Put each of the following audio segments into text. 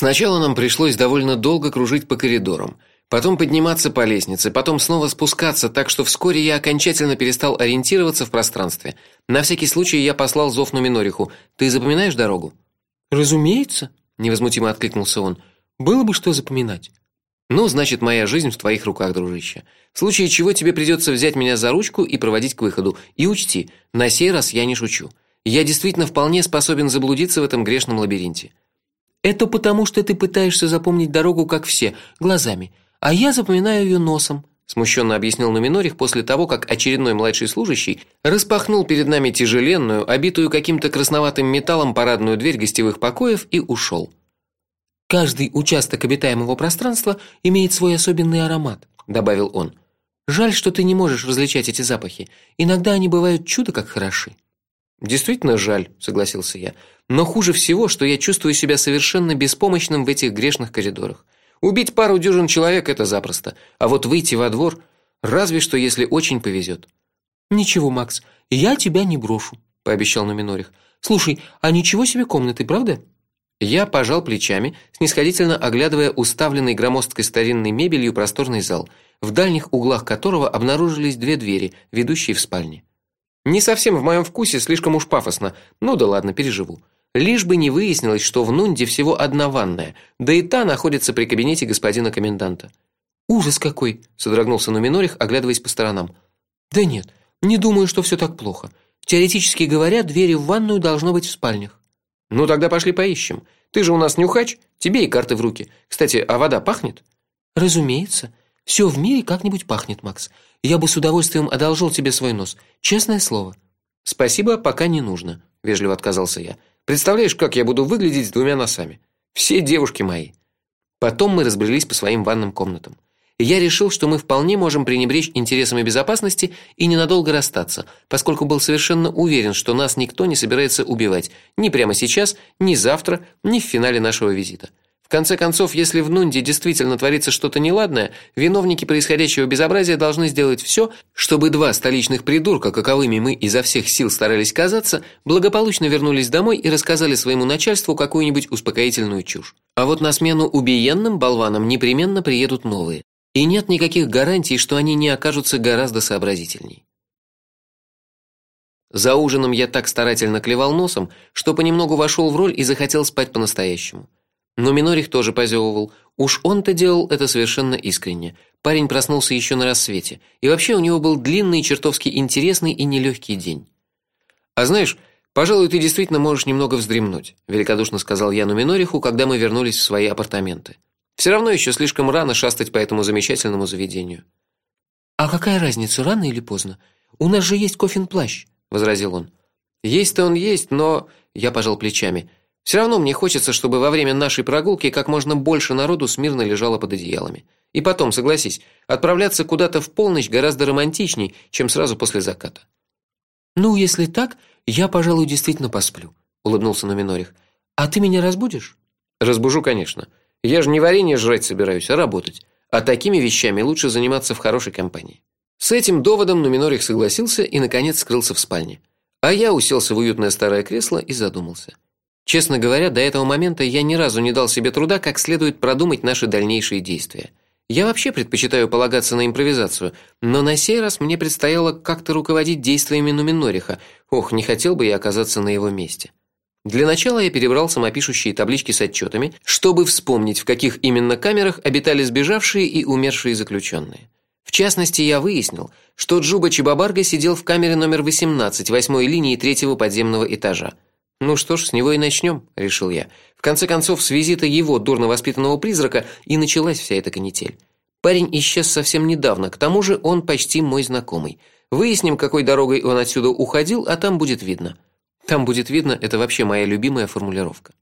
Сначала нам пришлось довольно долго кружить по коридорам, потом подниматься по лестнице, потом снова спускаться, так что вскоре я окончательно перестал ориентироваться в пространстве. На всякий случай я послал зов Нуминориху: "Ты запоминаешь дорогу?" "Разумеется", невозмутимо откликнулся он. "Было бы что запоминать". Ну, значит, моя жизнь в твоих руках, дружище. В случае чего тебе придется взять меня за ручку и проводить к выходу. И учти, на сей раз я не шучу. Я действительно вполне способен заблудиться в этом грешном лабиринте. Это потому, что ты пытаешься запомнить дорогу как все, глазами, а я запоминаю ее носом, смущенно объяснил Номинорих после того, как очередной младший служащий распахнул перед нами тяжеленную, обитую каким-то красноватым металлом парадную дверь гостевых покоев и ушел. Каждый участок обитаемого пространства имеет свой особенный аромат, добавил он. Жаль, что ты не можешь различать эти запахи. Иногда они бывают чудо как хороши. Действительно жаль, согласился я. Но хуже всего, что я чувствую себя совершенно беспомощным в этих грешных коридорах. Убить пару дюжин человек это запросто, а вот выйти во двор разве что если очень повезет. Ничего, Макс, я тебя не брошу, пообещал Номинорих. Слушай, а ничего себе комнаты, правда? Я пожал плечами, снисходительно оглядывая уставленный громоздкой старинной мебелью просторный зал, в дальних углах которого обнаружились две двери, ведущие в спальни. Не совсем в моем вкусе, слишком уж пафосно. Ну да ладно, переживу. Лишь бы не выяснилось, что в Нунде всего одна ванная, да и та находится при кабинете господина коменданта. Ужас какой, содрогнулся Нуминорих, оглядываясь по сторонам. Да нет, не думаю, что все так плохо. Теоретически говоря, двери в ванную должно быть в спальнях. Ну тогда пошли поищем. Ты же у нас нюхач, тебе и карты в руки. Кстати, а вода пахнет? Разумеется. Все в мире как-нибудь пахнет, Макс. Я бы с удовольствием одолжил тебе свой нос, честное слово. Спасибо, пока не нужно, вежливо отказался я. Представляешь, как я буду выглядеть с двумя носами? Все девушки мои. Потом мы разбрелись по своим ванным комнатам я решил, что мы вполне можем пренебречь интересами безопасности и ненадолго расстаться, поскольку был совершенно уверен, что нас никто не собирается убивать ни прямо сейчас, ни завтра, ни в финале нашего визита. В конце концов, если в Нунде действительно творится что-то неладное, виновники происходящего безобразия должны сделать все, чтобы два столичных придурка, каковыми мы изо всех сил старались казаться, благополучно вернулись домой и рассказали своему начальству какую-нибудь успокоительную чушь. А вот на смену убиенным болванам непременно приедут новые. И нет никаких гарантий, что они не окажутся гораздо сообразительней. За ужином я так старательно клевал носом, что понемногу вошел в роль и захотел спать по-настоящему. Но Минорих тоже позевывал. Уж он-то делал это совершенно искренне. Парень проснулся еще на рассвете, и вообще у него был длинный, чертовски интересный и нелегкий день. А знаешь, пожалуй, ты действительно можешь немного вздремнуть, великодушно сказал я Нуминориху, когда мы вернулись в свои апартаменты. Все равно еще слишком рано шастать по этому замечательному заведению. А какая разница, рано или поздно? У нас же есть кофин-плащ, возразил он. Есть-то он есть, но я пожал плечами. Все равно мне хочется, чтобы во время нашей прогулки как можно больше народу смирно лежало под одеялами. И потом, согласись, отправляться куда-то в полночь гораздо романтичней, чем сразу после заката. Ну, если так, я, пожалуй, действительно посплю, улыбнулся Номинорих. А ты меня разбудишь? Разбужу, конечно. Я же не варенье жрать собираюсь, а работать. А такими вещами лучше заниматься в хорошей компании. С этим доводом Нуминорих согласился и наконец скрылся в спальне. А я уселся в уютное старое кресло и задумался. Честно говоря, до этого момента я ни разу не дал себе труда как следует продумать наши дальнейшие действия. Я вообще предпочитаю полагаться на импровизацию, но на сей раз мне предстояло как-то руководить действиями Нуминориха. Ох, не хотел бы я оказаться на его месте. Для начала я перебрал самопишущие таблички с отчетами, чтобы вспомнить, в каких именно камерах обитали сбежавшие и умершие заключенные. В частности, я выяснил, что Джуба Чебабарга сидел в камере номер 18, восьмой линии третьего подземного этажа. Ну что ж, с него и начнем, решил я. В конце концов, с визита его дурно воспитанного призрака и началась вся эта канитель. Парень исчез совсем недавно, к тому же он почти мой знакомый. Выясним, какой дорогой он отсюда уходил, а там будет видно. Там будет видно, это вообще моя любимая формулировка.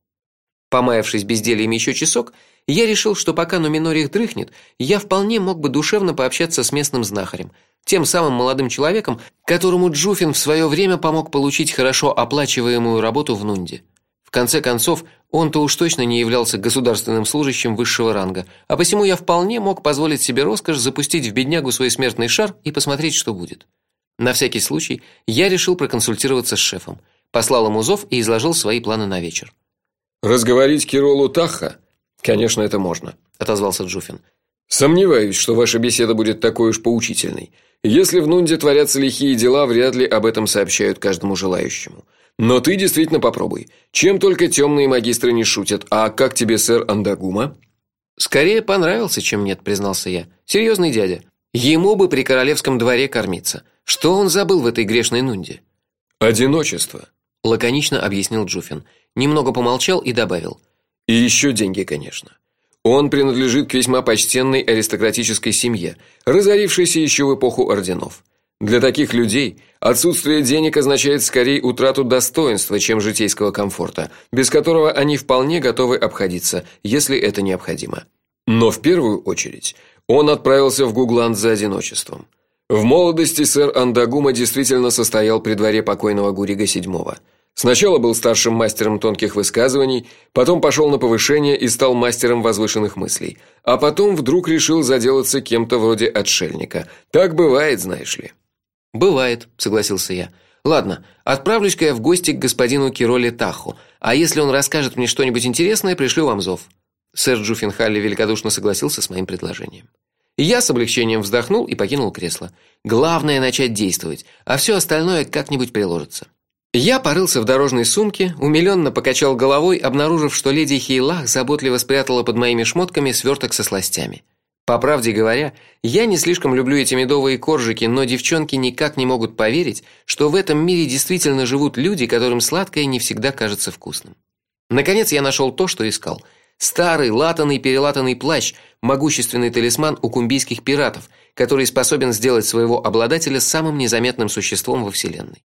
Помаявшись бездельем еще часок, я решил, что пока Нуминорих дрыхнет, я вполне мог бы душевно пообщаться с местным знахарем, тем самым молодым человеком, которому Джуфин в свое время помог получить хорошо оплачиваемую работу в Нунде. В конце концов, он-то уж точно не являлся государственным служащим высшего ранга, а посему я вполне мог позволить себе роскошь запустить в беднягу свой смертный шар и посмотреть, что будет. На всякий случай я решил проконсультироваться с шефом послал ему зов и изложил свои планы на вечер. Разговорить Киролу Таха, Конечно, это можно, отозвался Джуфин. Сомневаюсь, что ваша беседа будет такой уж поучительной. Если в Нунде творятся лихие дела, вряд ли об этом сообщают каждому желающему. Но ты действительно попробуй. Чем только темные магистры не шутят. А как тебе сэр Андагума? Скорее понравился, чем нет, признался я. Серьезный дядя. Ему бы при королевском дворе кормиться. Что он забыл в этой грешной Нунде? Одиночество, лаконично объяснил Джуфин. Немного помолчал и добавил: и еще деньги, конечно. Он принадлежит к весьма почтенной аристократической семье, разорившейся еще в эпоху орденов. Для таких людей отсутствие денег означает скорее утрату достоинства, чем житейского комфорта, без которого они вполне готовы обходиться, если это необходимо. Но в первую очередь он отправился в Гугланд за одиночеством. В молодости сэр Андагума действительно состоял при дворе покойного Гурига VII. Сначала был старшим мастером тонких высказываний, потом пошел на повышение и стал мастером возвышенных мыслей, а потом вдруг решил заделаться кем-то вроде отшельника. Так бывает, знаешь ли. Бывает, согласился я. Ладно, отправлюсь-ка я в гости к господину Кироле Таху, а если он расскажет мне что-нибудь интересное, пришлю вам зов. Сэр Джуффенхалли великодушно согласился с моим предложением. Я с облегчением вздохнул и покинул кресло. Главное начать действовать, а все остальное как-нибудь приложится. Я порылся в дорожной сумке, умилённо покачал головой, обнаружив, что леди Хейлах заботливо спрятала под моими шмотками сверток со сластями. По правде говоря, я не слишком люблю эти медовые коржики, но девчонки никак не могут поверить, что в этом мире действительно живут люди, которым сладкое не всегда кажется вкусным. Наконец я нашел то, что искал. Старый латаный перелатанный плащ, могущественный талисман у кумбийских пиратов, который способен сделать своего обладателя самым незаметным существом во вселенной.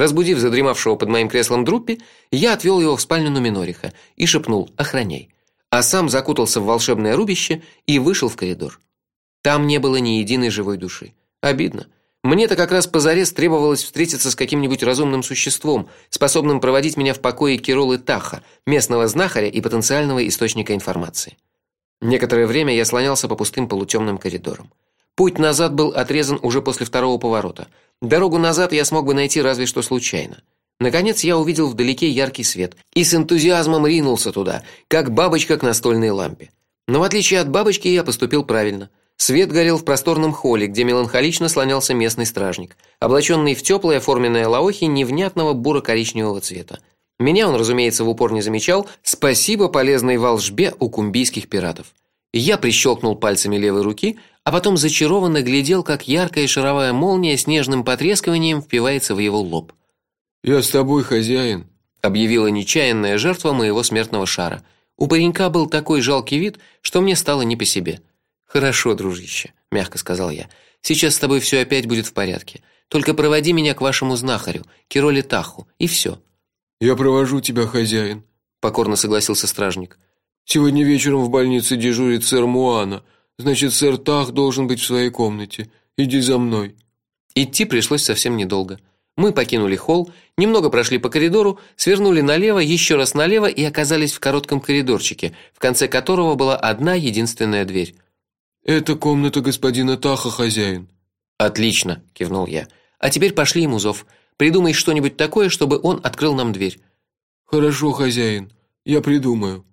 Разбудив задремавшего под моим креслом Друппи, я отвел его в спальню Нуминориха и шепнул: "Охраняй" а сам закутался в волшебное рубище и вышел в коридор. Там не было ни единой живой души. Обидно. Мне-то как раз позарез требовалось встретиться с каким-нибудь разумным существом, способным проводить меня в покое Киролы Таха, местного знахаря и потенциального источника информации. Некоторое время я слонялся по пустым полутемным коридорам. Путь назад был отрезан уже после второго поворота. Дорогу назад я смог бы найти разве что случайно. Наконец я увидел вдалеке яркий свет и с энтузиазмом ринулся туда, как бабочка к настольной лампе. Но в отличие от бабочки, я поступил правильно. Свет горел в просторном холле, где меланхолично слонялся местный стражник, облаченный в теплое форменное лаохи невнятного буро-коричневого цвета. Меня он, разумеется, в упор не замечал. Спасибо полезной волжбе у кумбийских пиратов. Я прищелкнул пальцами левой руки, а потом зачарованно глядел, как яркая шаровая молния с нежным потрескиванием впивается в его лоб. Я с тобой, хозяин, объявила нечаянная жертва моего смертного шара. У паренька был такой жалкий вид, что мне стало не по себе. Хорошо, дружище, мягко сказал я. Сейчас с тобой все опять будет в порядке. Только проводи меня к вашему знахарю, Кироле Таху, и все. Я провожу тебя, хозяин, покорно согласился стражник. Сегодня вечером в больнице дежурит сэр Муана. Значит, сэр Тах должен быть в своей комнате. Иди за мной. Идти пришлось совсем недолго. Мы покинули холл, немного прошли по коридору, свернули налево, еще раз налево и оказались в коротком коридорчике, в конце которого была одна единственная дверь. Это комната господина Таха, хозяин. Отлично, кивнул я. А теперь пошли ему зов. Придумай что-нибудь такое, чтобы он открыл нам дверь. Хорошо, хозяин. Я придумаю.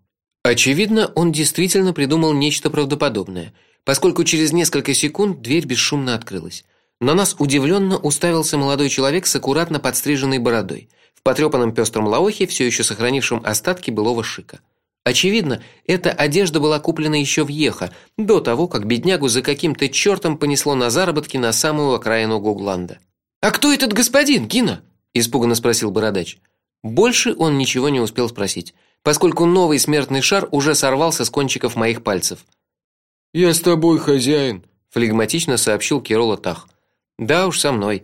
Очевидно, он действительно придумал нечто правдоподобное, поскольку через несколько секунд дверь бесшумно открылась. На нас удивленно уставился молодой человек с аккуратно подстриженной бородой, в потрепанном пестром лаохе, все еще сохранившем остатки былого шика. Очевидно, эта одежда была куплена еще в Ехо, до того, как беднягу за каким-то чертом понесло на заработки на самую окраину Гугланда. А кто этот господин, Гина? испуганно спросил бородач. Больше он ничего не успел спросить, поскольку новый смертный шар уже сорвался с кончиков моих пальцев. Я с тобой, хозяин, флегматично сообщил Кирола Тах. Да уж со мной.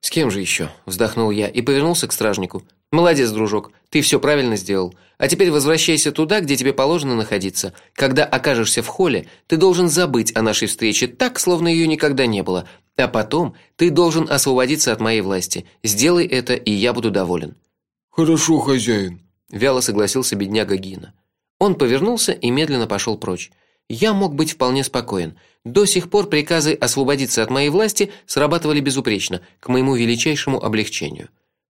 С кем же еще? вздохнул я и повернулся к стражнику. Молодец, дружок. Ты все правильно сделал. А теперь возвращайся туда, где тебе положено находиться. Когда окажешься в холле, ты должен забыть о нашей встрече так, словно ее никогда не было. А потом ты должен освободиться от моей власти. Сделай это, и я буду доволен. Хорошо, хозяин, вяло согласился бедняга Гина. Он повернулся и медленно пошел прочь. Я мог быть вполне спокоен. До сих пор приказы освободиться от моей власти срабатывали безупречно, к моему величайшему облегчению.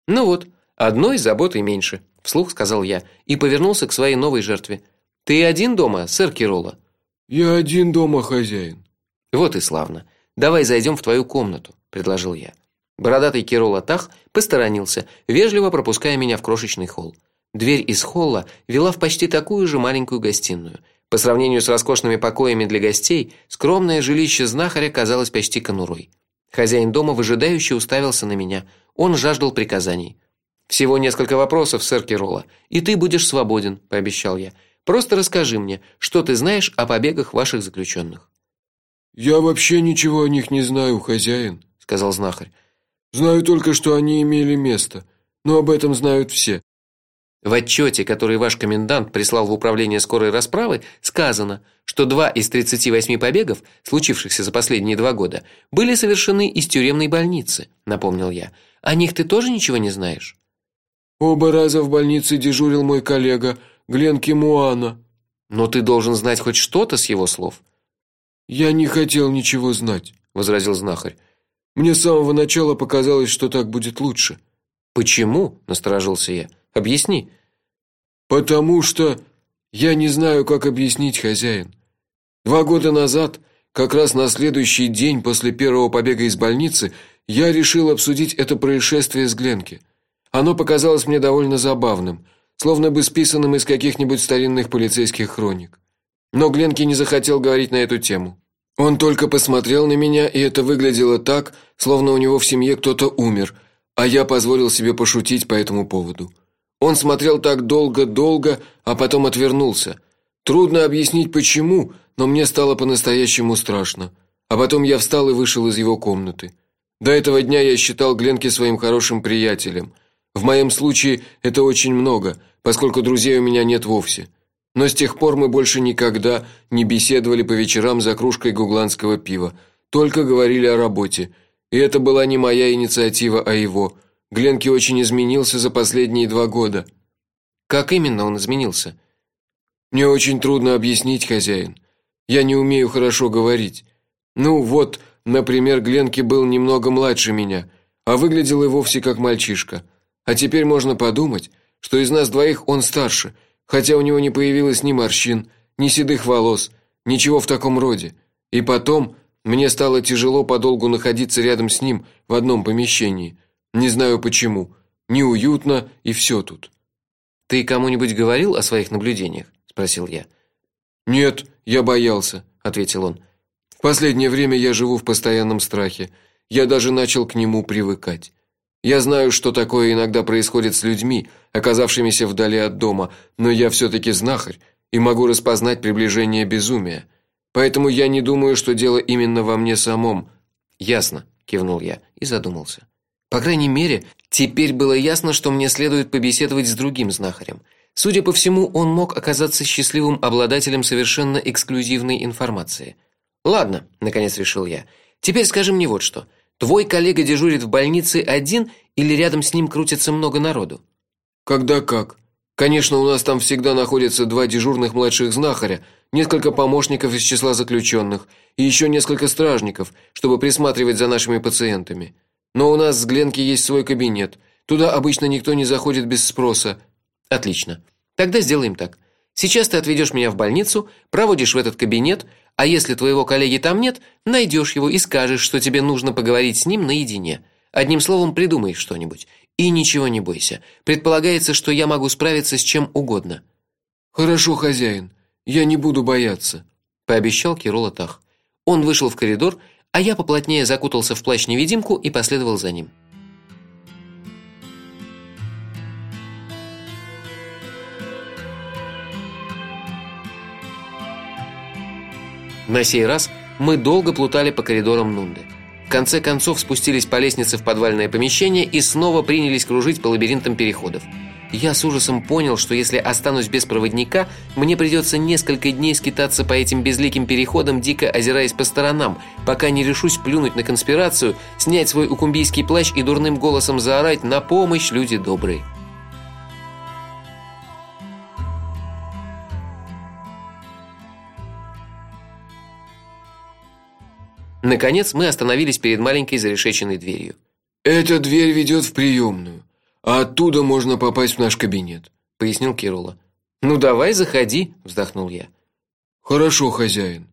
Ну вот, одной заботой меньше, вслух сказал я и повернулся к своей новой жертве. Ты один дома, сэр Кирола? Я один дома, хозяин. Вот и славно. Давай зайдем в твою комнату, предложил я. Бородатый Кирола Тах посторонился, вежливо пропуская меня в крошечный холл. Дверь из холла вела в почти такую же маленькую гостиную. По сравнению с роскошными покоями для гостей, скромное жилище знахаря казалось почти конурой. Хозяин дома выжидающе уставился на меня. Он жаждал приказаний. Всего несколько вопросов, сэр Кирола, и ты будешь свободен, пообещал я. Просто расскажи мне, что ты знаешь о побегах ваших заключенных. Я вообще ничего о них не знаю, хозяин, сказал знахарь. Знаю только, что они имели место, но об этом знают все. В отчете, который ваш комендант прислал в управление скорой расправы, сказано, что два из 38 побегов, случившихся за последние два года, были совершены из тюремной больницы, напомнил я. О них ты тоже ничего не знаешь? Оба раза в больнице дежурил мой коллега Глен Кимуана. Но ты должен знать хоть что-то с его слов. Я не хотел ничего знать, возразил знахарь. Мне с самого начала показалось, что так будет лучше. Почему? насторожился я. Объясни. Потому что я не знаю, как объяснить, хозяин. Два года назад, как раз на следующий день после первого побега из больницы, я решил обсудить это происшествие с Гленки. Оно показалось мне довольно забавным, словно бы списанным из каких-нибудь старинных полицейских хроник. Но Гленки не захотел говорить на эту тему. Он только посмотрел на меня, и это выглядело так, словно у него в семье кто-то умер, а я позволил себе пошутить по этому поводу. Он смотрел так долго-долго, а потом отвернулся. Трудно объяснить почему, но мне стало по-настоящему страшно. А потом я встал и вышел из его комнаты. До этого дня я считал Гленки своим хорошим приятелем. В моем случае это очень много, поскольку друзей у меня нет вовсе. Но с тех пор мы больше никогда не беседовали по вечерам за кружкой гугланского пива, только говорили о работе. И это была не моя инициатива, а его. Гленки очень изменился за последние два года. Как именно он изменился? Мне очень трудно объяснить, хозяин. Я не умею хорошо говорить. Ну вот, например, Гленки был немного младше меня, а выглядел и вовсе как мальчишка. А теперь можно подумать, что из нас двоих он старше хотя у него не появилось ни морщин, ни седых волос, ничего в таком роде. И потом мне стало тяжело подолгу находиться рядом с ним в одном помещении. Не знаю почему. Неуютно и все тут. Ты кому-нибудь говорил о своих наблюдениях, спросил я. Нет, я боялся, ответил он. В последнее время я живу в постоянном страхе. Я даже начал к нему привыкать. Я знаю, что такое иногда происходит с людьми, оказавшимися вдали от дома, но я все таки знахарь и могу распознать приближение безумия. Поэтому я не думаю, что дело именно во мне самом. Ясно, кивнул я и задумался. По крайней мере, теперь было ясно, что мне следует побеседовать с другим знахарем. Судя по всему, он мог оказаться счастливым обладателем совершенно эксклюзивной информации. Ладно, наконец решил я. Теперь скажи мне вот что. Твой коллега дежурит в больнице один или рядом с ним крутится много народу? Когда как? Конечно, у нас там всегда находятся два дежурных младших знахаря, несколько помощников из числа заключенных и еще несколько стражников, чтобы присматривать за нашими пациентами. Но у нас с Гленки есть свой кабинет. Туда обычно никто не заходит без спроса. Отлично. Тогда сделаем так. Сейчас ты отведешь меня в больницу, проводишь в этот кабинет, а если твоего коллеги там нет, найдешь его и скажешь, что тебе нужно поговорить с ним наедине. Одним словом, придумай что-нибудь. И ничего не бойся. Предполагается, что я могу справиться с чем угодно. Хорошо, хозяин. Я не буду бояться, пообещал Кирола Тах. Он вышел в коридор, а я поплотнее закутался в плащ-невидимку и последовал за ним. На сей раз мы долго плутали по коридорам Нунды. В конце концов спустились по лестнице в подвальное помещение и снова принялись кружить по лабиринтам переходов. Я с ужасом понял, что если останусь без проводника, мне придется несколько дней скитаться по этим безликим переходам, дико озираясь по сторонам, пока не решусь плюнуть на конспирацию, снять свой укумбийский плащ и дурным голосом заорать «На помощь, люди добрые!». Наконец мы остановились перед маленькой зарешеченной дверью. Эта дверь ведет в приемную, оттуда можно попасть в наш кабинет, пояснил Кирула. Ну давай, заходи, вздохнул я. Хорошо, хозяин.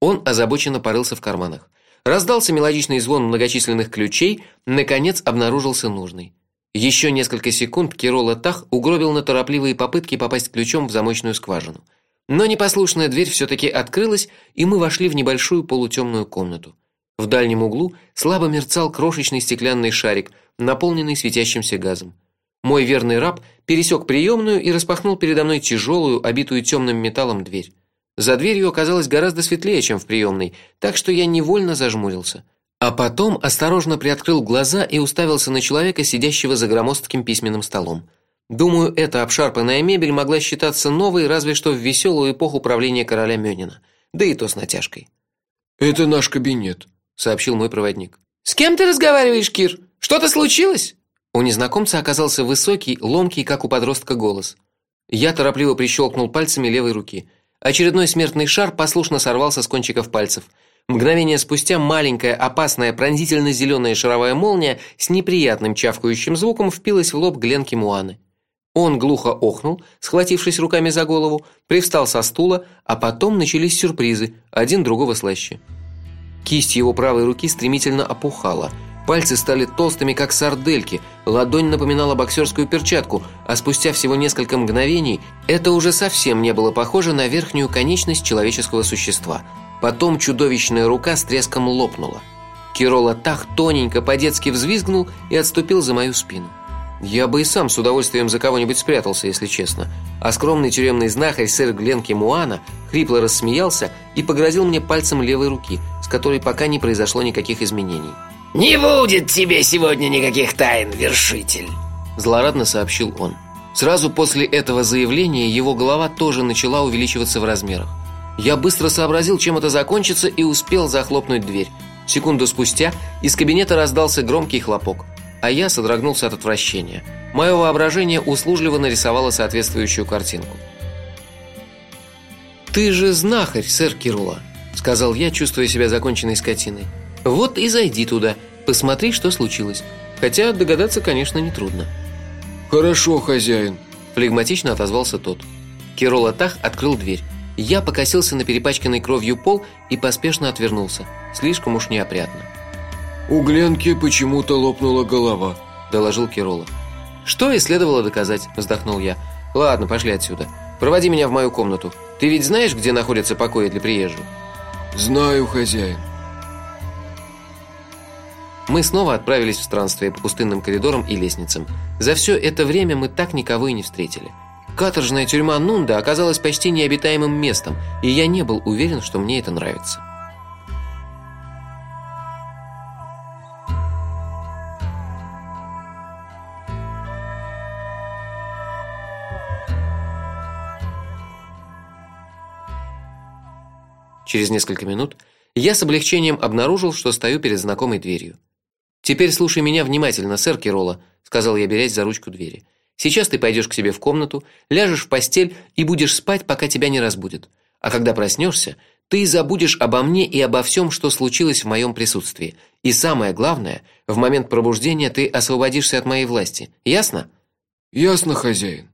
Он озабоченно порылся в карманах. Раздался мелодичный звон многочисленных ключей, наконец обнаружился нужный. Еще несколько секунд Кирола Тах угробил на торопливые попытки попасть ключом в замочную скважину. Но непослушная дверь все таки открылась, и мы вошли в небольшую полутемную комнату. В дальнем углу слабо мерцал крошечный стеклянный шарик, наполненный светящимся газом. Мой верный раб пересек приемную и распахнул передо мной тяжелую, обитую темным металлом дверь. За дверью оказалось гораздо светлее, чем в приемной, так что я невольно зажмурился. А потом осторожно приоткрыл глаза и уставился на человека, сидящего за громоздким письменным столом. Думаю, эта обшарпанная мебель могла считаться новой, разве что в веселую эпоху правления короля Мёнина, да и то с натяжкой. Это наш кабинет, сообщил мой проводник. С кем ты разговариваешь, Кир? Что-то случилось? У незнакомца оказался высокий, ломкий, как у подростка голос. Я торопливо прищелкнул пальцами левой руки. Очередной смертный шар послушно сорвался с кончиков пальцев. Мгновение спустя маленькая, опасная, пронзительно зеленая шаровая молния с неприятным чавкающим звуком впилась в лоб Гленки Муаны. Он глухо охнул, схватившись руками за голову, привстал со стула, а потом начались сюрпризы, один другого слаще. Кисть его правой руки стремительно опухала. Пальцы стали толстыми, как сардельки, ладонь напоминала боксерскую перчатку, а спустя всего несколько мгновений это уже совсем не было похоже на верхнюю конечность человеческого существа. Потом чудовищная рука с треском лопнула. Кирола так тоненько по-детски взвизгнул и отступил за мою спину. Я бы и сам с удовольствием за кого-нибудь спрятался, если честно. А скромный тюремный знахарь сэр Гленки Муана хрипло рассмеялся и погрозил мне пальцем левой руки, с которой пока не произошло никаких изменений. «Не будет тебе сегодня никаких тайн, вершитель!» Злорадно сообщил он. Сразу после этого заявления его голова тоже начала увеличиваться в размерах. Я быстро сообразил, чем это закончится, и успел захлопнуть дверь. Секунду спустя из кабинета раздался громкий хлопок, а я содрогнулся от отвращения. Мое воображение услужливо нарисовало соответствующую картинку. «Ты же знахарь, сэр Кирула», — сказал я, чувствуя себя законченной скотиной. Вот и зайди туда, посмотри, что случилось. Хотя догадаться, конечно, не трудно. Хорошо, хозяин, флегматично отозвался тот. Кирола Тах открыл дверь. Я покосился на перепачканный кровью пол и поспешно отвернулся. Слишком уж неопрятно. У Гленки почему-то лопнула голова, доложил Кирола. Что и следовало доказать, вздохнул я. Ладно, пошли отсюда. Проводи меня в мою комнату. Ты ведь знаешь, где находятся покои для приезжих? Знаю, хозяин. Мы снова отправились в странствие по пустынным коридорам и лестницам. За все это время мы так никого и не встретили. Каторжная тюрьма Нунда оказалась почти необитаемым местом, и я не был уверен, что мне это нравится. Через несколько минут я с облегчением обнаружил, что стою перед знакомой дверью. Теперь слушай меня внимательно, сэр Кирола, сказал я, берясь за ручку двери. Сейчас ты пойдешь к себе в комнату, ляжешь в постель и будешь спать, пока тебя не разбудят. А когда проснешься, ты забудешь обо мне и обо всем, что случилось в моем присутствии. И самое главное, в момент пробуждения ты освободишься от моей власти. Ясно? Ясно, хозяин.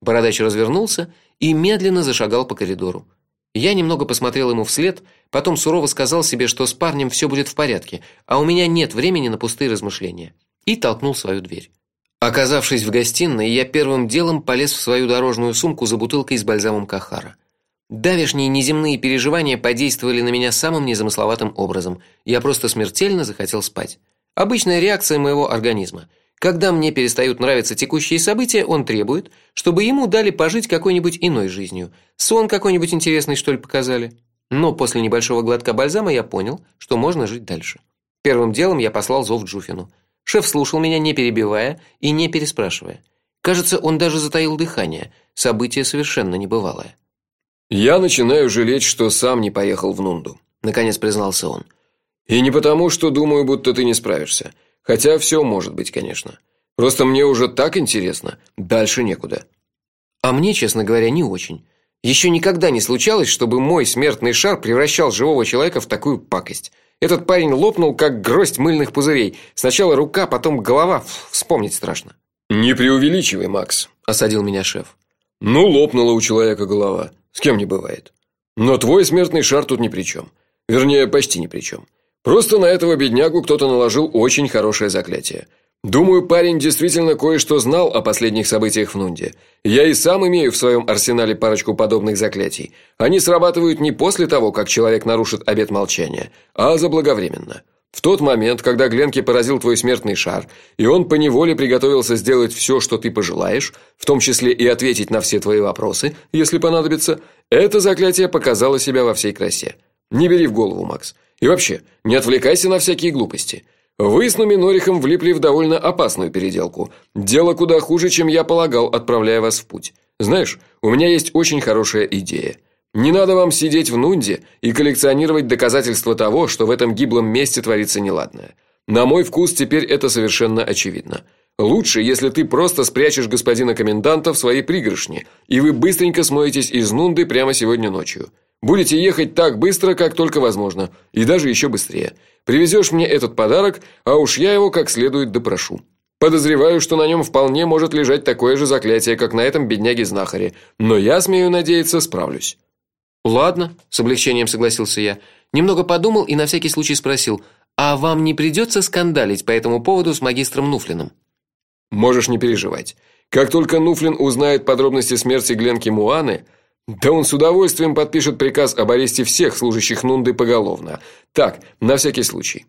Бородач развернулся и медленно зашагал по коридору. Я немного посмотрел ему вслед, потом сурово сказал себе, что с парнем все будет в порядке, а у меня нет времени на пустые размышления, и толкнул свою дверь. Оказавшись в гостиной, я первым делом полез в свою дорожную сумку за бутылкой с бальзамом Кахара. Давешние неземные переживания подействовали на меня самым незамысловатым образом. Я просто смертельно захотел спать. Обычная реакция моего организма. Когда мне перестают нравиться текущие события, он требует, чтобы ему дали пожить какой-нибудь иной жизнью. Сон какой-нибудь интересный, что ли, показали. Но после небольшого глотка бальзама я понял, что можно жить дальше. Первым делом я послал зов Джуфину. Шеф слушал меня, не перебивая и не переспрашивая. Кажется, он даже затаил дыхание. Событие совершенно небывалое. Я начинаю жалеть, что сам не поехал в Нунду, наконец признался он. И не потому, что думаю, будто ты не справишься. Хотя все может быть, конечно. Просто мне уже так интересно, дальше некуда. А мне, честно говоря, не очень. Еще никогда не случалось, чтобы мой смертный шар превращал живого человека в такую пакость. Этот парень лопнул как гроздь мыльных пузырей. Сначала рука, потом голова, вспомнить страшно. Не преувеличивай, Макс, осадил меня шеф. Ну, лопнула у человека голова. С кем не бывает. Но твой смертный шар тут ни при чем. Вернее, почти ни при чем. Просто на этого беднягу кто-то наложил очень хорошее заклятие. Думаю, парень действительно кое-что знал о последних событиях в Нунде. Я и сам имею в своем арсенале парочку подобных заклятий. Они срабатывают не после того, как человек нарушит обет молчания, а заблаговременно. В тот момент, когда Гленки поразил твой смертный шар, и он поневоле приготовился сделать все, что ты пожелаешь, в том числе и ответить на все твои вопросы, если понадобится, это заклятие показало себя во всей красе. Не бери в голову, Макс. И вообще, не отвлекайся на всякие глупости. Вы с Нуминорихом влипли в довольно опасную переделку. Дело куда хуже, чем я полагал, отправляя вас в путь. Знаешь, у меня есть очень хорошая идея. Не надо вам сидеть в Нунде и коллекционировать доказательства того, что в этом гиблом месте творится неладное. На мой вкус теперь это совершенно очевидно. Лучше, если ты просто спрячешь господина коменданта в своей пригоршне, и вы быстренько смоетесь из Нунды прямо сегодня ночью. Будете ехать так быстро, как только возможно, и даже еще быстрее. Привезешь мне этот подарок, а уж я его как следует допрошу. Подозреваю, что на нем вполне может лежать такое же заклятие, как на этом бедняге-знахаре, но я смею надеяться, справлюсь. Ладно, с облегчением согласился я. Немного подумал и на всякий случай спросил: "А вам не придется скандалить по этому поводу с магистром Нуфлином?" Можешь не переживать. Как только Нуфлин узнает подробности смерти Гленки Муаны, да он с удовольствием подпишет приказ об аресте всех служащих Нунды поголовно. Так, на всякий случай.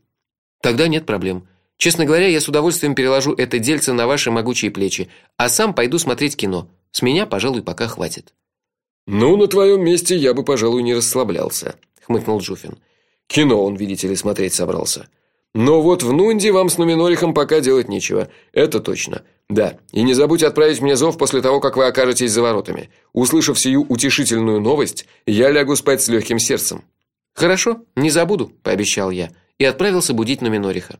Тогда нет проблем. Честно говоря, я с удовольствием переложу это дельце на ваши могучие плечи, а сам пойду смотреть кино. С меня, пожалуй, пока хватит. Ну, на твоем месте я бы, пожалуй, не расслаблялся, хмыкнул Джуфин. Кино он, видите ли, смотреть собрался. Но вот в Нунде вам с Нуминорихом пока делать нечего. Это точно. Да. И не забудь отправить мне зов после того, как вы окажетесь за воротами. Услышав сию утешительную новость, я лягу спать с легким сердцем. Хорошо, не забуду, пообещал я и отправился будить Нуминориха.